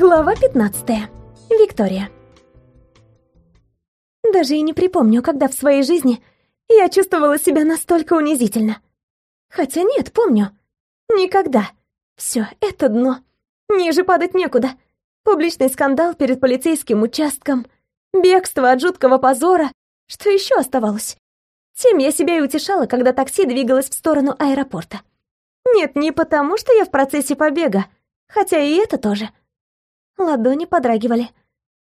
Глава 15. Виктория. Даже и не припомню, когда в своей жизни я чувствовала себя настолько унизительно. Хотя нет, помню. Никогда. Все, это дно. Ниже падать некуда. Публичный скандал перед полицейским участком, бегство от жуткого позора. Что еще оставалось? Тем я себя и утешала, когда такси двигалось в сторону аэропорта. Нет, не потому, что я в процессе побега, хотя и это тоже. Ладони подрагивали.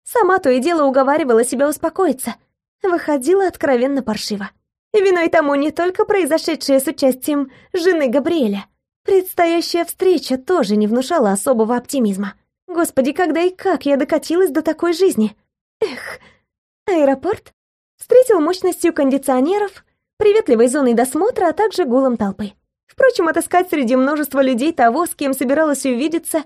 Сама то и дело уговаривала себя успокоиться. Выходила откровенно паршиво. Виной тому не только произошедшее с участием жены Габриэля. Предстоящая встреча тоже не внушала особого оптимизма. Господи, когда и как я докатилась до такой жизни? Эх, аэропорт встретил мощностью кондиционеров, приветливой зоной досмотра, а также гулом толпы. Впрочем, отыскать среди множества людей того, с кем собиралась увидеться,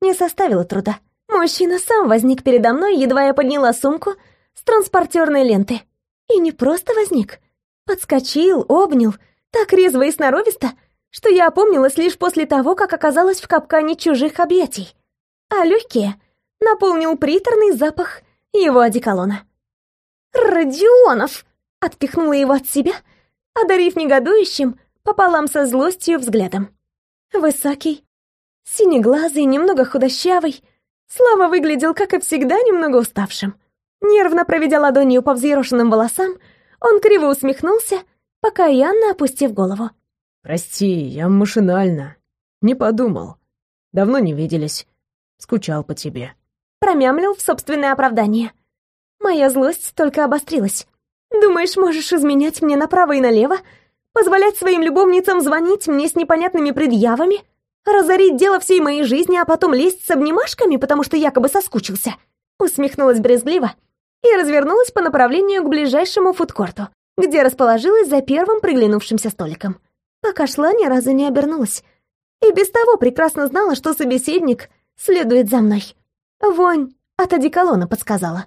не составило труда. Мужчина сам возник передо мной, едва я подняла сумку с транспортерной ленты. И не просто возник. Подскочил, обнял, так резво и сноровисто, что я опомнилась лишь после того, как оказалась в капкане чужих объятий. А легкие наполнил приторный запах его одеколона. «Родионов!» — отпихнула его от себя, одарив негодующим пополам со злостью взглядом. Высокий, синеглазый, немного худощавый, Слава выглядел, как и всегда, немного уставшим. Нервно проведя ладонью по взъерошенным волосам, он криво усмехнулся, покаянно опустив голову. «Прости, я машинально. Не подумал. Давно не виделись. Скучал по тебе». Промямлил в собственное оправдание. Моя злость только обострилась. «Думаешь, можешь изменять мне направо и налево? Позволять своим любовницам звонить мне с непонятными предъявами?» Разорить дело всей моей жизни, а потом лезть с обнимашками, потому что якобы соскучился. Усмехнулась брезгливо и развернулась по направлению к ближайшему фудкорту, где расположилась за первым приглянувшимся столиком. Пока шла, ни разу не обернулась. И без того прекрасно знала, что собеседник следует за мной. Вонь от одеколона подсказала.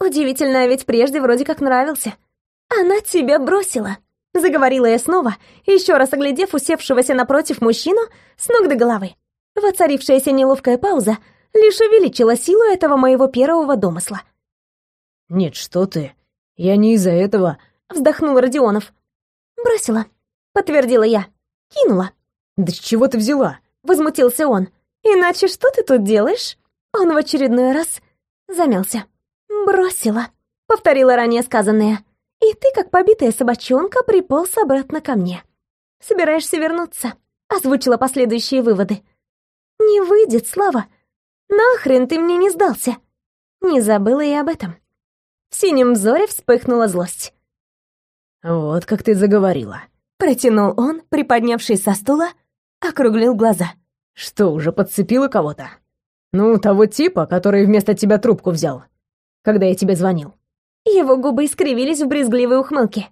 Удивительно, а ведь прежде вроде как нравился. Она тебя бросила. Заговорила я снова, еще раз оглядев усевшегося напротив мужчину с ног до головы. Воцарившаяся неловкая пауза лишь увеличила силу этого моего первого домысла. «Нет, что ты. Я не из-за этого...» — вздохнул Родионов. «Бросила», — подтвердила я. «Кинула». «Да с чего ты взяла?» — возмутился он. «Иначе что ты тут делаешь?» Он в очередной раз замялся. «Бросила», — повторила ранее сказанное. И ты, как побитая собачонка, приполз обратно ко мне. Собираешься вернуться?» Озвучила последующие выводы. «Не выйдет, Слава. Нахрен ты мне не сдался?» Не забыла и об этом. В синем взоре вспыхнула злость. «Вот как ты заговорила», — протянул он, приподнявшись со стула, округлил глаза. «Что, уже подцепила кого-то? Ну, того типа, который вместо тебя трубку взял, когда я тебе звонил». Его губы искривились в брезгливой ухмылке.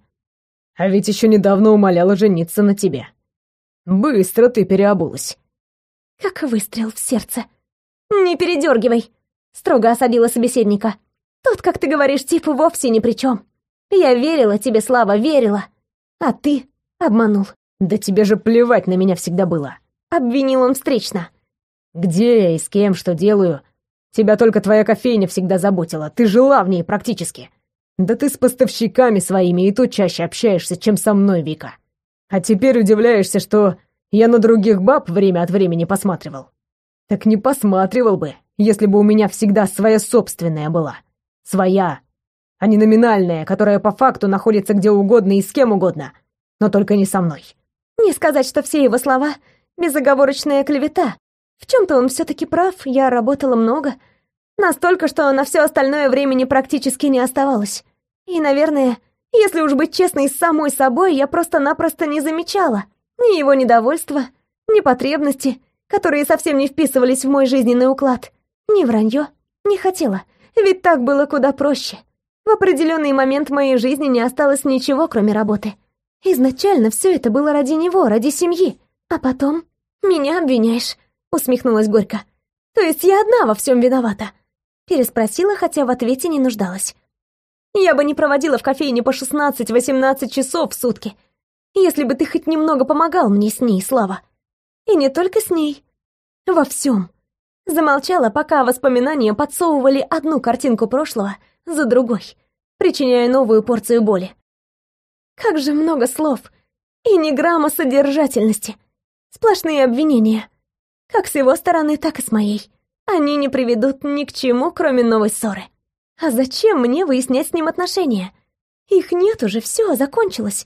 «А ведь еще недавно умоляла жениться на тебе. Быстро ты переобулась». Как выстрел в сердце. «Не передергивай», — строго осадила собеседника. «Тут, как ты говоришь, тип вовсе ни при чем. Я верила тебе, Слава, верила. А ты обманул». «Да тебе же плевать на меня всегда было», — обвинил он встречно. «Где я и с кем, что делаю? Тебя только твоя кофейня всегда заботила. Ты жила в ней практически. Да ты с поставщиками своими и то чаще общаешься, чем со мной, Вика. А теперь удивляешься, что я на других баб время от времени посматривал. Так не посматривал бы, если бы у меня всегда своя собственная была. Своя, а не номинальная, которая по факту находится где угодно и с кем угодно, но только не со мной. Не сказать, что все его слова — безоговорочная клевета. В чем-то он все-таки прав, я работала много, настолько, что на все остальное времени практически не оставалось. И, наверное, если уж быть честной с самой собой, я просто-напросто не замечала ни его недовольства, ни потребности, которые совсем не вписывались в мой жизненный уклад, ни вранье. Не хотела, ведь так было куда проще. В определенный момент моей жизни не осталось ничего, кроме работы. Изначально все это было ради него, ради семьи. А потом меня обвиняешь, усмехнулась горько. То есть я одна во всем виновата? Переспросила, хотя в ответе не нуждалась. Я бы не проводила в кофейне по 16-18 часов в сутки, если бы ты хоть немного помогал мне с ней, Слава. И не только с ней. Во всем. Замолчала, пока воспоминания подсовывали одну картинку прошлого за другой, причиняя новую порцию боли. Как же много слов и ни грамма содержательности. Сплошные обвинения. Как с его стороны, так и с моей. Они не приведут ни к чему, кроме новой ссоры. А зачем мне выяснять с ним отношения? Их нет уже, все, закончилось.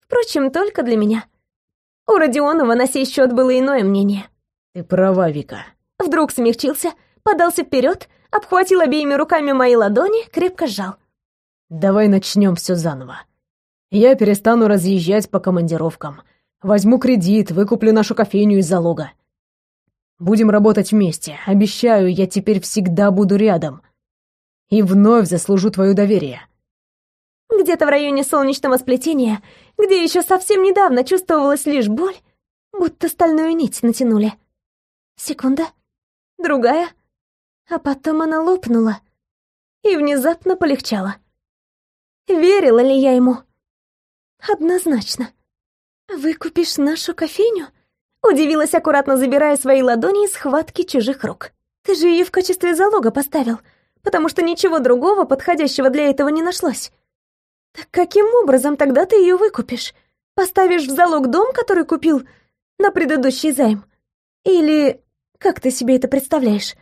Впрочем, только для меня. У Родионова на сей счет было иное мнение. Ты права, Вика. Вдруг смягчился, подался вперед, обхватил обеими руками мои ладони, крепко сжал. Давай начнем все заново. Я перестану разъезжать по командировкам. Возьму кредит, выкуплю нашу кофейню из залога. Будем работать вместе. Обещаю, я теперь всегда буду рядом. И вновь заслужу твое доверие. Где-то в районе солнечного сплетения, где еще совсем недавно чувствовалась лишь боль, будто стальную нить натянули. Секунда, другая, а потом она лопнула и внезапно полегчала. Верила ли я ему? Однозначно. «Выкупишь нашу кофейню?» Удивилась, аккуратно забирая свои ладони из схватки чужих рук. «Ты же ее в качестве залога поставил, потому что ничего другого подходящего для этого не нашлось. Так каким образом тогда ты ее выкупишь? Поставишь в залог дом, который купил на предыдущий займ? Или как ты себе это представляешь?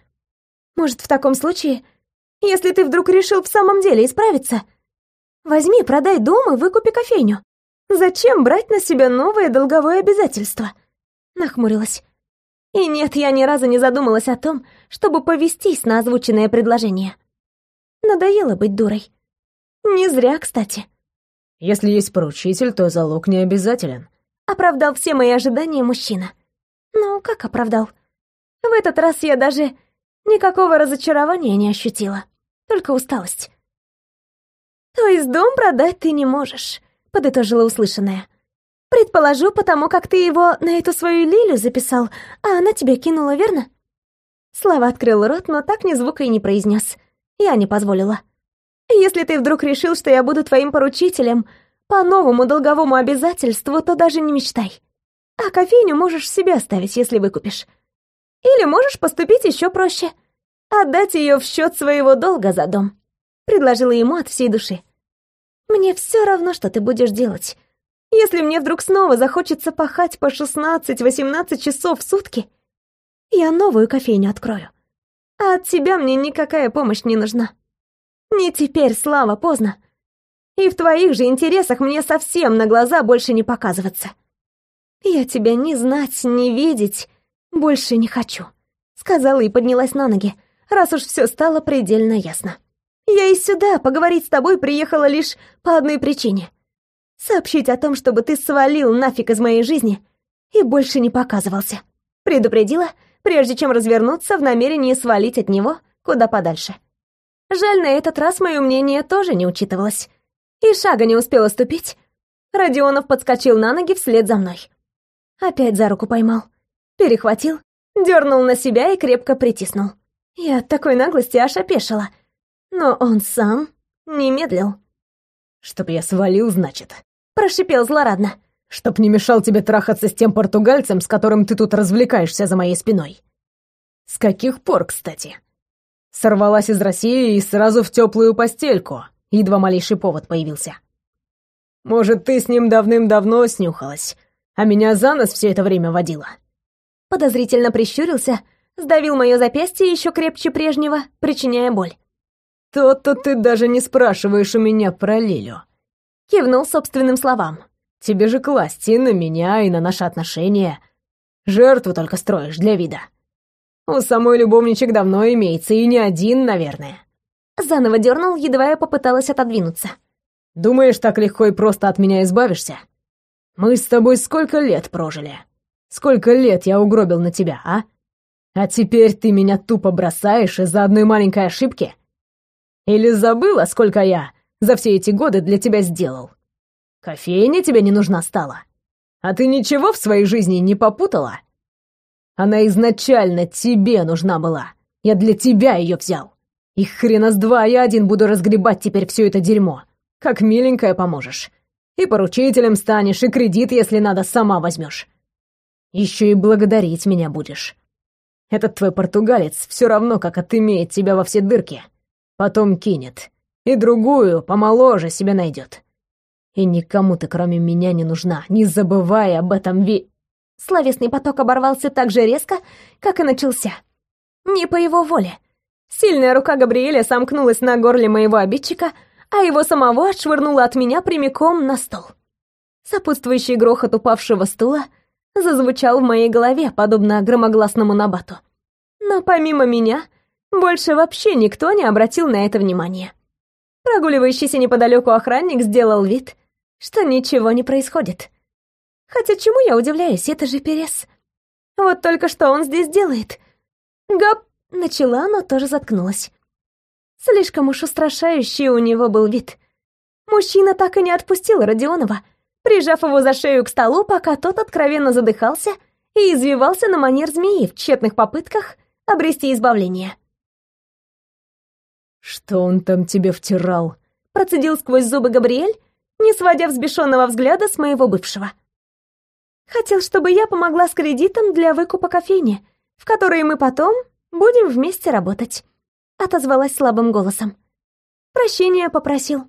Может, в таком случае, если ты вдруг решил в самом деле исправиться, возьми, продай дом и выкупи кофейню. Зачем брать на себя новое долговое обязательство? Нахмурилась. И нет, я ни разу не задумалась о том, чтобы повестись на озвученное предложение. Надоело быть дурой. Не зря, кстати. Если есть поручитель, то залог не обязателен. Оправдал все мои ожидания мужчина. Ну, как оправдал? В этот раз я даже никакого разочарования не ощутила, только усталость. То есть дом продать ты не можешь, подытожила услышанное. Предположу, потому как ты его на эту свою Лилю записал, а она тебя кинула, верно? Слава открыл рот, но так ни звука и не произнес. Я не позволила. Если ты вдруг решил, что я буду твоим поручителем по новому долговому обязательству, то даже не мечтай. А кофейню можешь себе оставить, если выкупишь. Или можешь поступить еще проще. Отдать ее в счет своего долга за дом. Предложила ему от всей души. Мне все равно, что ты будешь делать. Если мне вдруг снова захочется пахать по 16-18 часов в сутки, я новую кофейню открою. А от тебя мне никакая помощь не нужна. Не теперь, Слава, поздно. И в твоих же интересах мне совсем на глаза больше не показываться. Я тебя ни знать, ни видеть больше не хочу, сказала и поднялась на ноги, раз уж все стало предельно ясно. Я и сюда поговорить с тобой приехала лишь по одной причине. Сообщить о том, чтобы ты свалил нафиг из моей жизни и больше не показывался. Предупредила, прежде чем развернуться в намерении свалить от него куда подальше. Жаль, на этот раз мое мнение тоже не учитывалось. И шага не успела ступить. Родионов подскочил на ноги вслед за мной. Опять за руку поймал. Перехватил, дернул на себя и крепко притиснул. Я от такой наглости аж опешила. Но он сам не медлил. «Чтоб я свалил, значит?» Прошипел злорадно. «Чтоб не мешал тебе трахаться с тем португальцем, с которым ты тут развлекаешься за моей спиной». «С каких пор, кстати?» Сорвалась из России и сразу в теплую постельку, едва малейший повод появился. Может, ты с ним давным-давно снюхалась, а меня за нос все это время водила. Подозрительно прищурился, сдавил мое запястье еще крепче прежнего, причиняя боль. «То-то ты даже не спрашиваешь у меня про Лилю». Кивнул собственным словам. «Тебе же класть и на меня, и на наши отношения. Жертву только строишь для вида. У самой любовничек давно имеется, и не один, наверное. Заново дернул, едва я попыталась отодвинуться. Думаешь, так легко и просто от меня избавишься? Мы с тобой сколько лет прожили? Сколько лет я угробил на тебя, а? А теперь ты меня тупо бросаешь из-за одной маленькой ошибки? Или забыла, сколько я за все эти годы для тебя сделал? Кофейня тебе не нужна стала? А ты ничего в своей жизни не попутала? Она изначально тебе нужна была. Я для тебя ее взял. И хрена с два я один буду разгребать теперь все это дерьмо. Как миленькая поможешь. И поручителем станешь, и кредит, если надо, сама возьмешь. Еще и благодарить меня будешь. Этот твой португалец все равно как отымеет тебя во все дырки. Потом кинет. И другую, помоложе, себе найдет. И никому ты, кроме меня, не нужна. Не забывай об этом ви...» Словесный поток оборвался так же резко, как и начался. Не по его воле. Сильная рука Габриэля сомкнулась на горле моего обидчика, а его самого отшвырнула от меня прямиком на стол. Сопутствующий грохот упавшего стула зазвучал в моей голове, подобно громогласному набату. Но помимо меня, больше вообще никто не обратил на это внимания. Прогуливающийся неподалеку охранник сделал вид, что ничего не происходит. Хотя чему я удивляюсь, это же Перес. Вот только что он здесь делает. Гап! Начала, но тоже заткнулась. Слишком уж устрашающий у него был вид. Мужчина так и не отпустил Родионова, прижав его за шею к столу, пока тот откровенно задыхался и извивался на манер змеи в тщетных попытках обрести избавление. «Что он там тебе втирал?» Процедил сквозь зубы Габриэль, не сводя взбешенного взгляда с моего бывшего. Хотел, чтобы я помогла с кредитом для выкупа кофейни, в которой мы потом будем вместе работать. Отозвалась слабым голосом. Прощения попросил.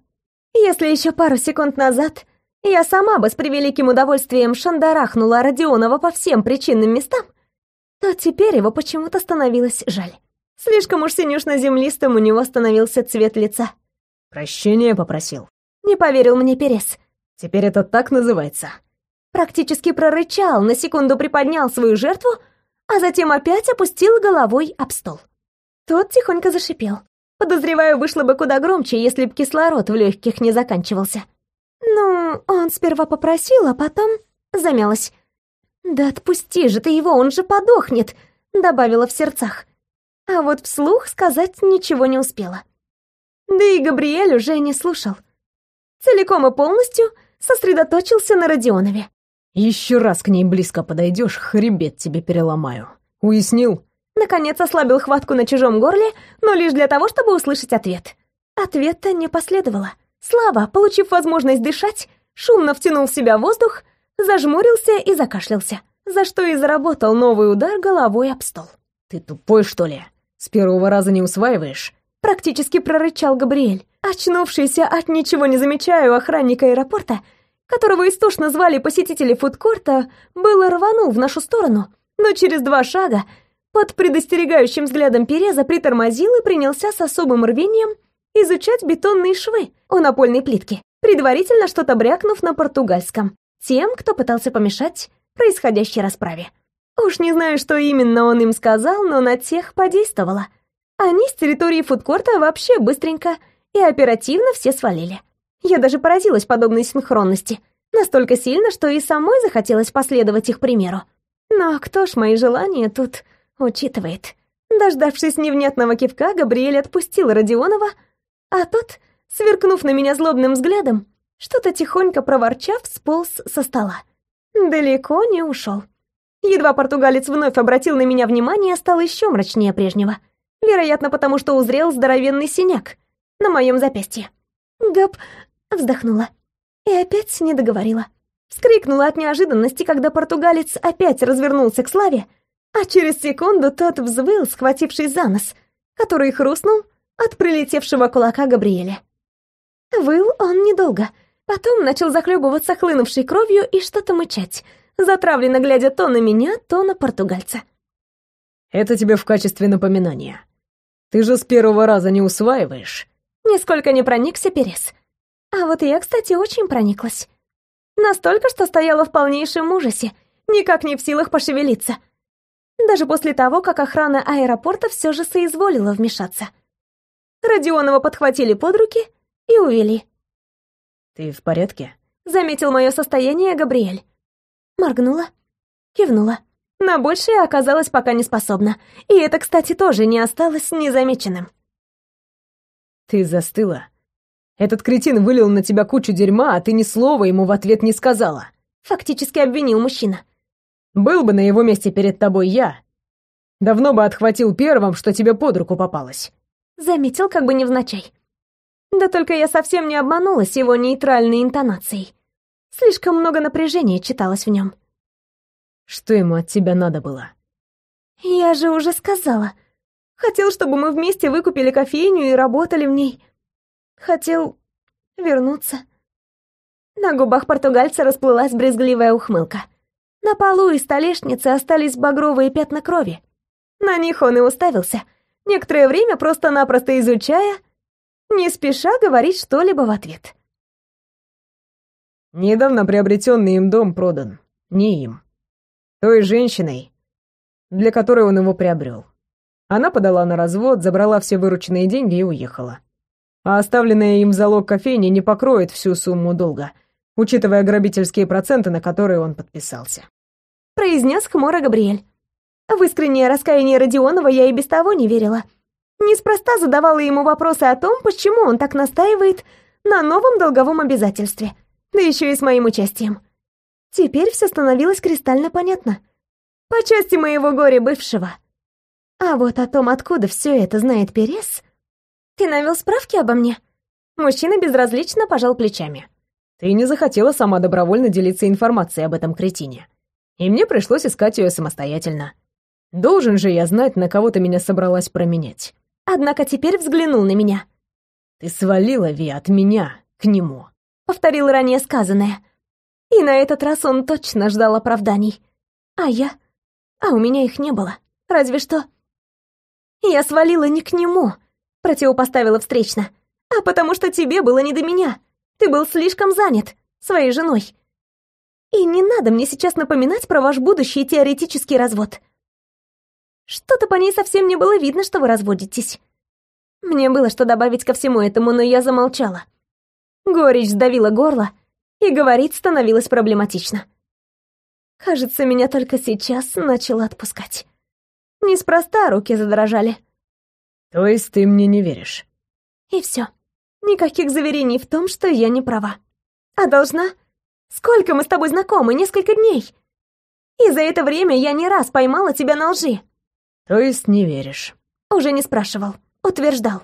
Если еще пару секунд назад я сама бы с превеликим удовольствием шандарахнула Родионова по всем причинным местам, то теперь его почему-то становилось жаль. Слишком уж синюшно-землистым у него становился цвет лица. «Прощения попросил», не поверил мне Перес. Теперь это так называется. Практически прорычал, на секунду приподнял свою жертву, а затем опять опустил головой об стол. Тот тихонько зашипел. Подозреваю, вышло бы куда громче, если б кислород в легких не заканчивался. Ну, он сперва попросил, а потом замялась. «Да отпусти же ты его, он же подохнет», — добавила в сердцах. А вот вслух сказать ничего не успела. Да и Габриэль уже не слушал целиком и полностью сосредоточился на Родионове. «Еще раз к ней близко подойдешь, хребет тебе переломаю. Уяснил?» Наконец ослабил хватку на чужом горле, но лишь для того, чтобы услышать ответ. Ответа не последовало. Слава, получив возможность дышать, шумно втянул в себя воздух, зажмурился и закашлялся, за что и заработал новый удар головой об стол. «Ты тупой, что ли? С первого раза не усваиваешь?» Практически прорычал Габриэль. Очнувшийся от ничего не замечаю охранника аэропорта, которого истошно звали посетители фудкорта, было рванул в нашу сторону, но через два шага под предостерегающим взглядом Переза притормозил и принялся с особым рвением изучать бетонные швы у напольной плитки, предварительно что-то брякнув на португальском, тем, кто пытался помешать происходящей расправе. Уж не знаю, что именно он им сказал, но на тех подействовало. Они с территории фудкорта вообще быстренько и оперативно все свалили. Я даже поразилась подобной синхронности. Настолько сильно, что и самой захотелось последовать их примеру. Но кто ж мои желания тут учитывает? Дождавшись невнятного кивка, Габриэль отпустил Родионова, а тот, сверкнув на меня злобным взглядом, что-то тихонько проворчав, сполз со стола. Далеко не ушел. Едва португалец вновь обратил на меня внимание, стал еще мрачнее прежнего. Вероятно, потому что узрел здоровенный синяк, на моем запястье. Гап вздохнула и опять не договорила. Вскрикнула от неожиданности, когда португалец опять развернулся к Славе, а через секунду тот взвыл, схватившись за нос, который хрустнул от прилетевшего кулака Габриэля. Выл он недолго, потом начал захлебываться хлынувшей кровью и что-то мычать, затравленно глядя то на меня, то на португальца. «Это тебе в качестве напоминания. Ты же с первого раза не усваиваешь?» Нисколько не проникся Перес. А вот я, кстати, очень прониклась. Настолько, что стояла в полнейшем ужасе, никак не в силах пошевелиться. Даже после того, как охрана аэропорта все же соизволила вмешаться. Родионова подхватили под руки и увели. «Ты в порядке?» — заметил мое состояние Габриэль. Моргнула, кивнула. На большее оказалась пока не способна. И это, кстати, тоже не осталось незамеченным. Ты застыла. Этот кретин вылил на тебя кучу дерьма, а ты ни слова ему в ответ не сказала. Фактически обвинил мужчина. Был бы на его месте перед тобой я. Давно бы отхватил первым, что тебе под руку попалось. Заметил как бы невзначай. Да только я совсем не обманулась его нейтральной интонацией. Слишком много напряжения читалось в нем. Что ему от тебя надо было? Я же уже сказала. Хотел, чтобы мы вместе выкупили кофейню и работали в ней. Хотел вернуться. На губах португальца расплылась брезгливая ухмылка. На полу и столешнице остались багровые пятна крови. На них он и уставился, некоторое время просто-напросто изучая, не спеша говорить что-либо в ответ. Недавно приобретенный им дом продан. Не им. Той женщиной, для которой он его приобрел. Она подала на развод, забрала все вырученные деньги и уехала. А оставленная им залог кофейни не покроет всю сумму долга, учитывая грабительские проценты, на которые он подписался. Произнес хмуро Габриэль. В искреннее раскаяние Родионова я и без того не верила. Неспроста задавала ему вопросы о том, почему он так настаивает на новом долговом обязательстве, да еще и с моим участием. Теперь все становилось кристально понятно. По части моего горя бывшего. А вот о том, откуда все это знает Перес... Ты навел справки обо мне? Мужчина безразлично пожал плечами. Ты не захотела сама добровольно делиться информацией об этом кретине. И мне пришлось искать ее самостоятельно. Должен же я знать, на кого ты меня собралась променять. Однако теперь взглянул на меня. Ты свалила, Ви, от меня к нему. Повторил ранее сказанное. И на этот раз он точно ждал оправданий. А я? А у меня их не было. Разве что... Я свалила не к нему, противопоставила встречно, а потому что тебе было не до меня. Ты был слишком занят своей женой. И не надо мне сейчас напоминать про ваш будущий теоретический развод. Что-то по ней совсем не было видно, что вы разводитесь. Мне было что добавить ко всему этому, но я замолчала. Горечь сдавила горло, и говорить становилось проблематично. Кажется, меня только сейчас начало отпускать. Неспроста руки задрожали. То есть ты мне не веришь? И все. Никаких заверений в том, что я не права. А должна? Сколько мы с тобой знакомы? Несколько дней. И за это время я не раз поймала тебя на лжи. То есть не веришь? Уже не спрашивал, утверждал.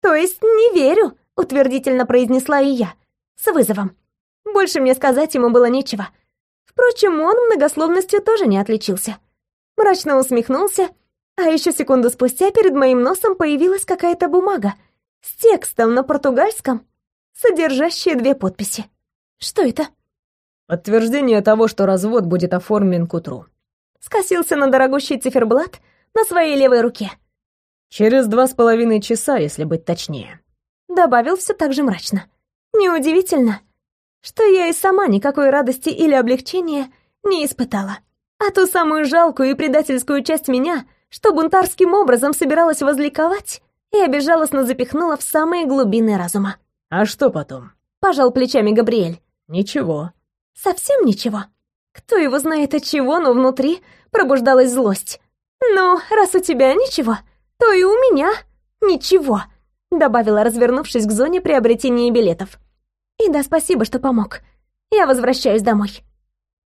То есть не верю, утвердительно произнесла и я, с вызовом. Больше мне сказать ему было нечего. Впрочем, он многословностью тоже не отличился. Мрачно усмехнулся, а еще секунду спустя перед моим носом появилась какая-то бумага с текстом на португальском, содержащая две подписи. Что это? Подтверждение того, что развод будет оформлен к утру. Скосился на дорогущий циферблат, на своей левой руке. Через два с половиной часа, если быть точнее. Добавил все так же мрачно. Неудивительно, что я и сама никакой радости или облегчения не испытала. А ту самую жалкую и предательскую часть меня, что бунтарским образом собиралась возликовать, я безжалостно запихнула в самые глубины разума. «А что потом?» — пожал плечами Габриэль. «Ничего». «Совсем ничего?» Кто его знает от чего, но внутри пробуждалась злость. «Ну, раз у тебя ничего, то и у меня ничего», добавила, развернувшись к зоне приобретения билетов. «И да, спасибо, что помог. Я возвращаюсь домой».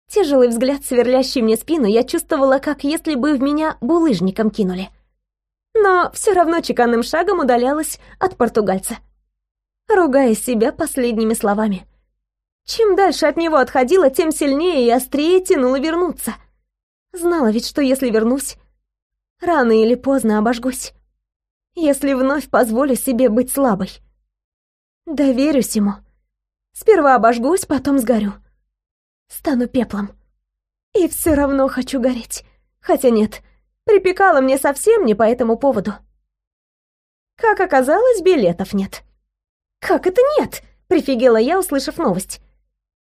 Тяжелый взгляд, сверлящий мне спину, я чувствовала, как если бы в меня булыжником кинули. Но все равно чеканным шагом удалялась от португальца, ругая себя последними словами. Чем дальше от него отходила, тем сильнее и острее тянула вернуться. Знала ведь, что если вернусь, Рано или поздно обожгусь. Если вновь позволю себе быть слабой. Доверюсь ему. Сперва обожгусь, потом сгорю. Стану пеплом. И все равно хочу гореть. Хотя нет, припекало мне совсем не по этому поводу. Как оказалось, билетов нет. «Как это нет?» — прифигела я, услышав новость.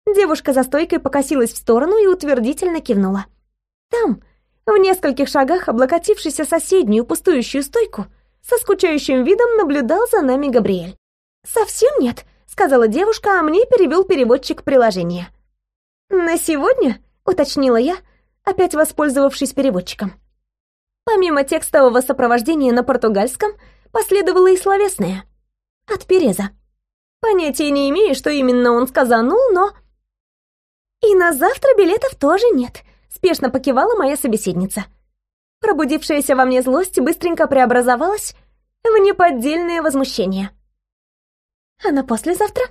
Девушка за стойкой покосилась в сторону и утвердительно кивнула. «Там, в нескольких шагах, облокотившись о соседнюю пустующую стойку, со скучающим видом наблюдал за нами Габриэль. «Совсем нет», — сказала девушка, а мне перевел переводчик приложения. «На сегодня?» — уточнила я, опять воспользовавшись переводчиком. Помимо текстового сопровождения на португальском, последовало и словесное. От Переза. Понятия не имею, что именно он сказанул, но... И на завтра билетов тоже нет спешно покивала моя собеседница. Пробудившаяся во мне злость быстренько преобразовалась в неподдельное возмущение. «А на послезавтра?»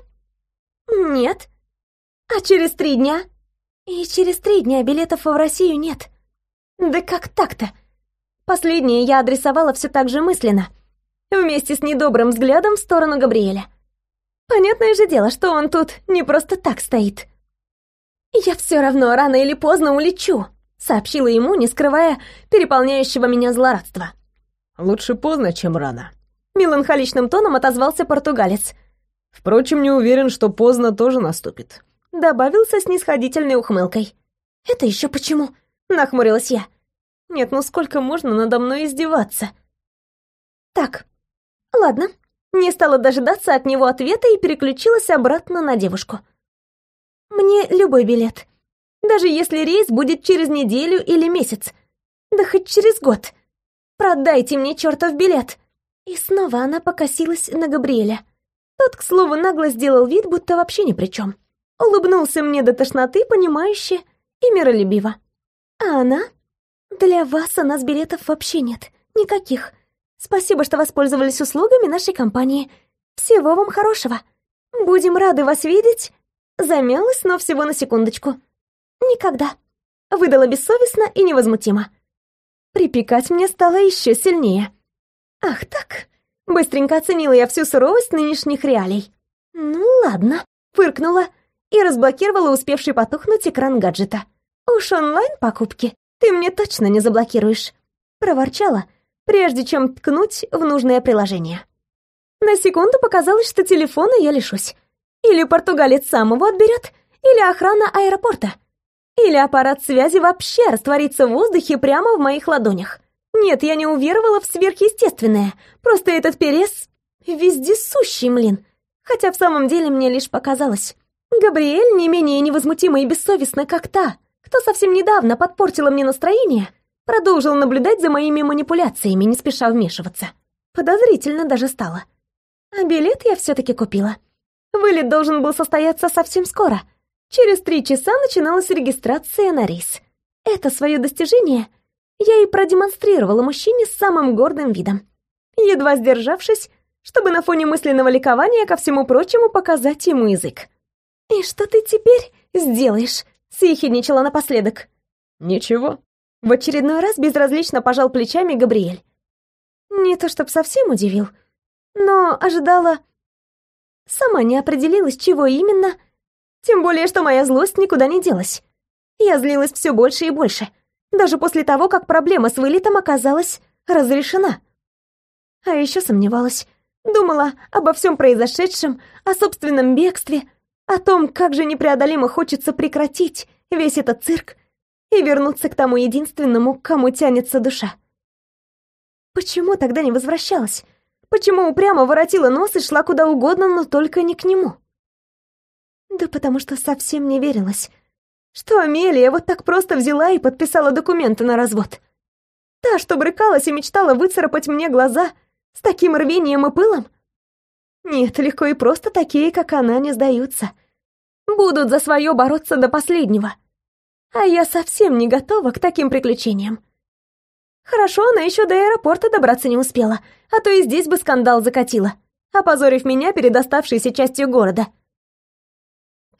«Нет». «А через три дня?» «И через три дня билетов в Россию нет». «Да как так-то?» Последнее я адресовала все так же мысленно, вместе с недобрым взглядом в сторону Габриэля. Понятное же дело, что он тут не просто так стоит. «Я все равно рано или поздно улечу», — сообщила ему, не скрывая переполняющего меня злорадства. «Лучше поздно, чем рано», — меланхоличным тоном отозвался португалец. «Впрочем, не уверен, что поздно тоже наступит», — добавил со снисходительной ухмылкой. «Это еще почему?» — нахмурилась я. «Нет, ну сколько можно надо мной издеваться?» «Так, ладно». Не стала дожидаться от него ответа и переключилась обратно на девушку. «Мне любой билет. Даже если рейс будет через неделю или месяц. Да хоть через год. Продайте мне чертов билет!» И снова она покосилась на Габриэля. Тот, к слову, нагло сделал вид, будто вообще ни при чем. Улыбнулся мне до тошноты, понимающе и миролюбиво. А она? Для вас у нас билетов вообще нет. Никаких. Спасибо, что воспользовались услугами нашей компании. Всего вам хорошего. Будем рады вас видеть. Замялась, но всего на секундочку. Никогда. Выдала бессовестно и невозмутимо. Припекать мне стало еще сильнее. Ах так. Быстренько оценила я всю суровость нынешних реалий. Ну ладно, фыркнула и разблокировала успевший потухнуть экран гаджета. Уж онлайн-покупки ты мне точно не заблокируешь. Проворчала, прежде чем ткнуть в нужное приложение. На секунду показалось, что телефона я лишусь. Или португалец сам его отберет, или охрана аэропорта. Или аппарат связи вообще растворится в воздухе прямо в моих ладонях. Нет, я не уверовала в сверхъестественное. Просто этот перес вездесущий, млин. Хотя в самом деле мне лишь показалось. Габриэль не менее невозмутима и бессовестна, как та, кто совсем недавно подпортила мне настроение, продолжил наблюдать за моими манипуляциями, не спеша вмешиваться. Подозрительно даже стало. А билет я все-таки купила. Вылет должен был состояться совсем скоро. Через три часа начиналась регистрация на рейс. Это свое достижение я и продемонстрировала мужчине с самым гордым видом. Едва сдержавшись, чтобы на фоне мысленного ликования ко всему прочему показать ему язык. «И что ты теперь сделаешь?» — съехидничала напоследок. «Ничего», в очередной раз безразлично пожал плечами Габриэль. Не то чтоб совсем удивил, но ожидала... Сама не определилась, чего именно. Тем более, что моя злость никуда не делась. Я злилась все больше и больше. Даже после того, как проблема с вылетом оказалась разрешена. А еще сомневалась. Думала обо всем произошедшем, о собственном бегстве, о том, как же непреодолимо хочется прекратить весь этот цирк и вернуться к тому единственному, кому тянется душа. Почему тогда не возвращалась? Почему упрямо воротила нос и шла куда угодно, но только не к нему? Да потому что совсем не верилась, что Амелия вот так просто взяла и подписала документы на развод. Та, что брыкалась и мечтала выцарапать мне глаза с таким рвением и пылом? Нет, легко и просто такие, как она, не сдаются. Будут за свое бороться до последнего. А я совсем не готова к таким приключениям. Хорошо, она еще до аэропорта добраться не успела, а то и здесь бы скандал закатила, опозорив меня перед оставшейся частью города.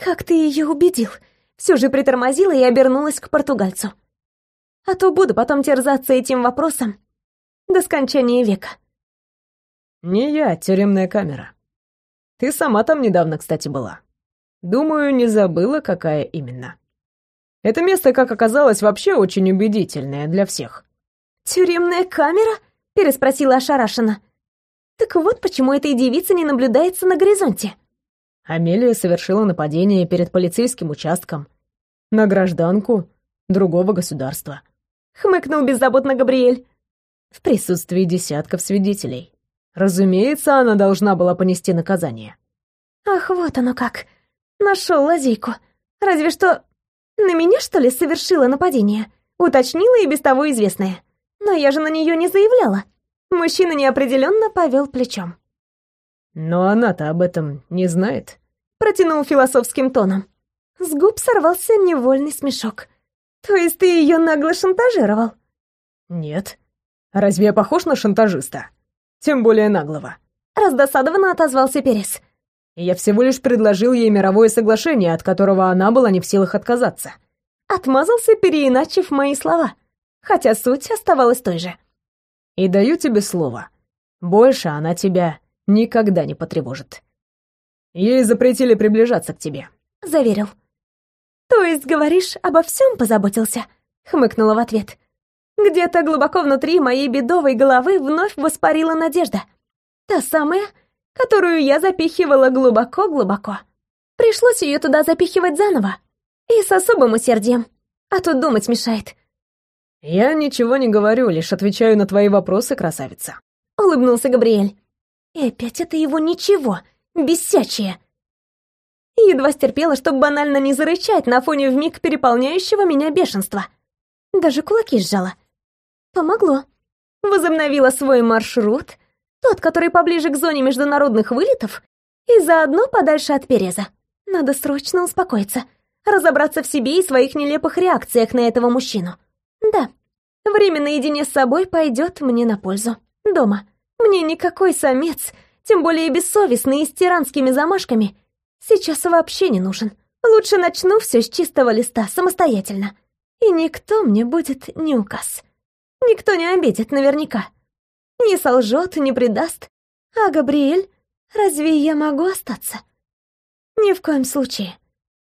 «Как ты ее убедил?» Все же притормозила и обернулась к португальцу. А то буду потом терзаться этим вопросом до скончания века. «Не я, тюремная камера. Ты сама там недавно, кстати, была. Думаю, не забыла, какая именно». Это место, как оказалось, вообще очень убедительное для всех. «Тюремная камера?» — переспросила ошарашенно. «Так вот почему этой девица не наблюдается на горизонте». Амелия совершила нападение перед полицейским участком на гражданку другого государства. Хмыкнул беззаботно Габриэль. В присутствии десятков свидетелей. Разумеется, она должна была понести наказание. Ах, вот оно как. Нашел лазейку. Разве что на меня, что ли, совершила нападение? Уточнила и без того известное. Но я же на нее не заявляла. Мужчина неопределенно повел плечом. Но она-то об этом не знает. Протянул философским тоном. С губ сорвался невольный смешок. То есть ты ее нагло шантажировал? Нет. Разве я похож на шантажиста? Тем более наглого. Раздосадованно отозвался Перес. Я всего лишь предложил ей мировое соглашение, от которого она была не в силах отказаться. Отмазался, переиначив мои слова. Хотя суть оставалась той же. И даю тебе слово. Больше она тебя никогда не потревожит. Ей запретили приближаться к тебе. Заверил. То есть, говоришь, обо всем позаботился? Хмыкнула в ответ. Где-то глубоко внутри моей бедовой головы вновь воспарила надежда. Та самая, которую я запихивала глубоко-глубоко. Пришлось ее туда запихивать заново. И с особым усердием. А тут думать мешает. «Я ничего не говорю, лишь отвечаю на твои вопросы, красавица», — улыбнулся Габриэль. И опять это его ничего, бесячее. Едва стерпела, чтобы банально не зарычать на фоне вмиг переполняющего меня бешенства. Даже кулаки сжала. Помогло. Возобновила свой маршрут, тот, который поближе к зоне международных вылетов, и заодно подальше от Переза. Надо срочно успокоиться, разобраться в себе и своих нелепых реакциях на этого мужчину. Да, время наедине с собой пойдет мне на пользу. Дома. Мне никакой самец, тем более бессовестный и с тиранскими замашками, сейчас вообще не нужен. Лучше начну все с чистого листа, самостоятельно. И никто мне будет не указ. Никто не обидит наверняка. Не солжет, не предаст. А Габриэль, разве я могу остаться? Ни в коем случае.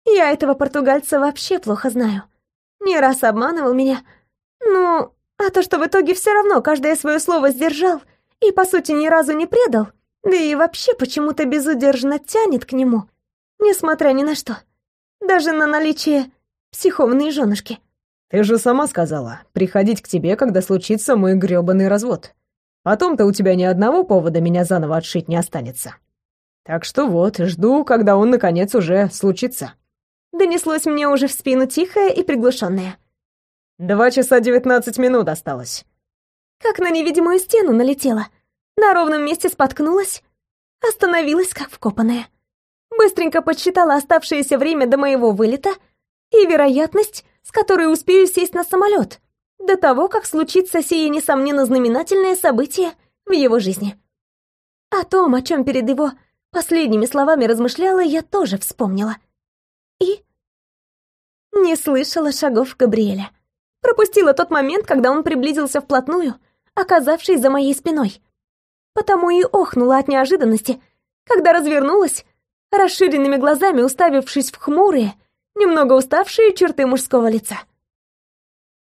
Я этого португальца вообще плохо знаю. Не раз обманывал меня, ну, а то, что в итоге все равно каждое свое слово сдержал и, по сути, ни разу не предал, да и вообще почему-то безудержно тянет к нему, несмотря ни на что. Даже на наличие психованной женушки. Ты же сама сказала, приходить к тебе, когда случится мой грёбаный развод. Потом-то у тебя ни одного повода меня заново отшить не останется. Так что вот, жду, когда он, наконец, уже случится. Донеслось мне уже в спину тихое и приглушенное. Два часа девятнадцать минут осталось. Как на невидимую стену налетела. На ровном месте споткнулась. Остановилась, как вкопанная. Быстренько подсчитала оставшееся время до моего вылета и вероятность, с которой успею сесть на самолет до того, как случится сие, несомненно, знаменательное событие в его жизни. О том, о чем перед его последними словами размышляла, я тоже вспомнила. И не слышала шагов Габриэля. Пропустила тот момент, когда он приблизился вплотную, оказавшись за моей спиной. Потому и охнула от неожиданности, когда развернулась, расширенными глазами уставившись в хмурые, немного уставшие черты мужского лица.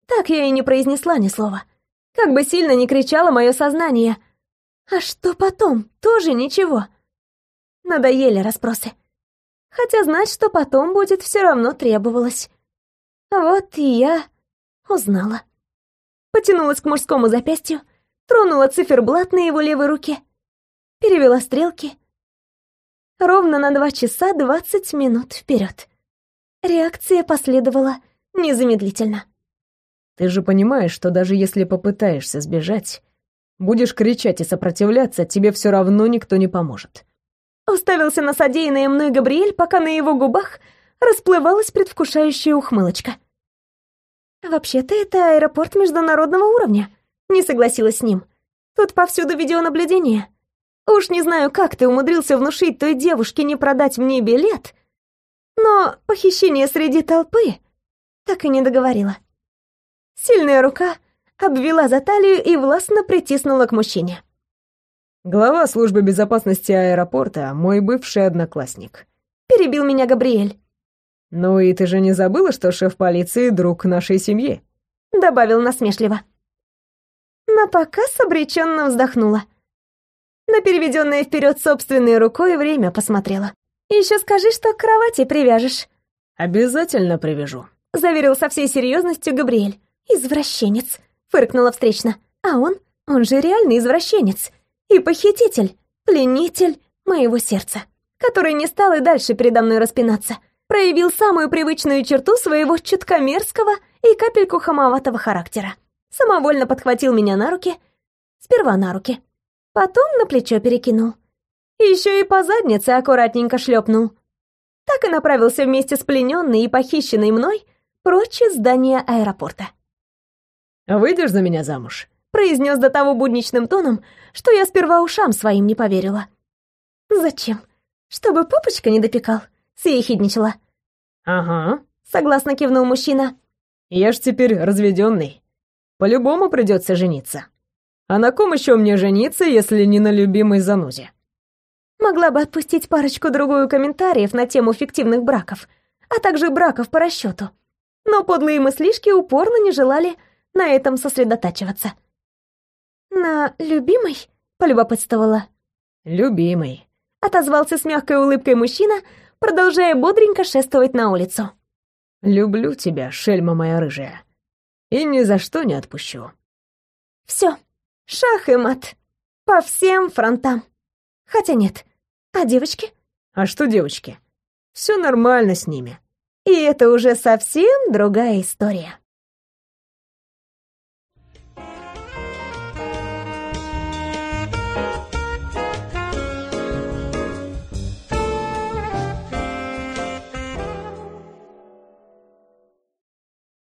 Так я и не произнесла ни слова. Как бы сильно ни кричало мое сознание. А что потом? Тоже ничего. Надоели расспросы. Хотя знать, что потом будет, все равно требовалось. Вот и я Узнала. Потянулась к мужскому запястью, тронула циферблат на его левой руке, перевела стрелки. Ровно на два часа двадцать минут вперед. Реакция последовала незамедлительно. «Ты же понимаешь, что даже если попытаешься сбежать, будешь кричать и сопротивляться, тебе все равно никто не поможет». Уставился на содеянное мной Габриэль, пока на его губах расплывалась предвкушающая ухмылочка. «Вообще-то это аэропорт международного уровня», — не согласилась с ним. «Тут повсюду видеонаблюдение. Уж не знаю, как ты умудрился внушить той девушке не продать мне билет, но похищение среди толпы так и не договорила». Сильная рука обвела за талию и властно притиснула к мужчине. «Глава службы безопасности аэропорта — мой бывший одноклассник», — перебил меня Габриэль. «Ну и ты же не забыла, что шеф полиции — друг нашей семьи?» Добавил насмешливо. На показ обреченно вздохнула. На переведенное вперед собственной рукой время посмотрела. Еще скажи, что к кровати привяжешь. «Обязательно привяжу», — заверил со всей серьезностью Габриэль. «Извращенец», — фыркнула встречно. «А он? Он же реальный извращенец. И похититель, пленитель моего сердца, который не стал и дальше передо мной распинаться проявил самую привычную черту своего чуткомерзкого и капельку хамоватого характера. Самовольно подхватил меня на руки, сперва на руки, потом на плечо перекинул. Еще и по заднице аккуратненько шлепнул. Так и направился вместе с плененной и похищенной мной прочь из здания аэропорта. «Выйдешь за меня замуж?» произнес до того будничным тоном, что я сперва ушам своим не поверила. «Зачем? Чтобы папочка не допекал?» съехидничала. «Ага», — согласно кивнул мужчина. «Я ж теперь разведенный. По-любому придется жениться». А на ком еще мне жениться, если не на любимой занузе? Могла бы отпустить парочку-другую комментариев на тему фиктивных браков, а также браков по расчету. Но подлые мыслишки упорно не желали на этом сосредотачиваться. «На любимой?» — полюбопытствовала. «Любимый», — отозвался с мягкой улыбкой мужчина, продолжая бодренько шествовать на улицу. «Люблю тебя, шельма моя рыжая, и ни за что не отпущу». Все, шах и мат, по всем фронтам. Хотя нет, а девочки? А что девочки? Все нормально с ними. И это уже совсем другая история.